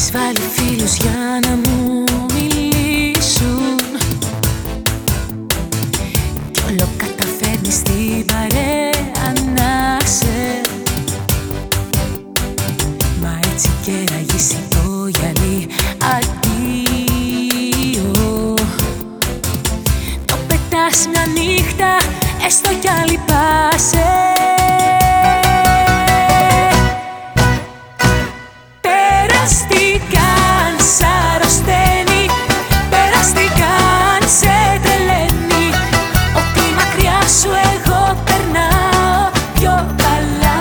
Έχεις βάλει φίλους για να μου μιλήσουν. Κι όλο καταφέρνεις την παρέα να σε. Μα έτσι και ραγίσει το γυαλί αντίο Το πετάς μια νύχτα έστω κι άλλη πάσε Περάστηκαν σ' αρρωσταίνει Περάστηκαν σε τρελαίνει. Ότι μακριά σου εγώ περνάω πιο καλά.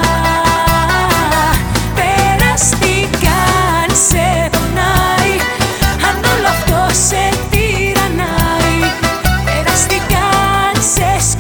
Περάστηκαν σε πονάει Αν όλο αυτό σε τυρανάει Περάστηκαν σε σκοτεινάει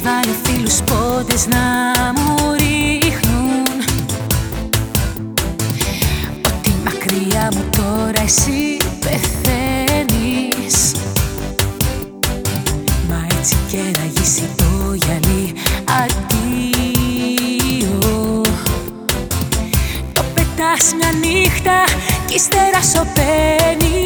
Έχεις βάλει φίλους πόντες να μου ρίχνουν. Ότι μακριά μου τώρα εσύ πεθαίνεις. Μα έτσι και ραγίσει το γυαλί αντίο. Το πετάς μια νύχτα κι ύστερα σωπαίνεις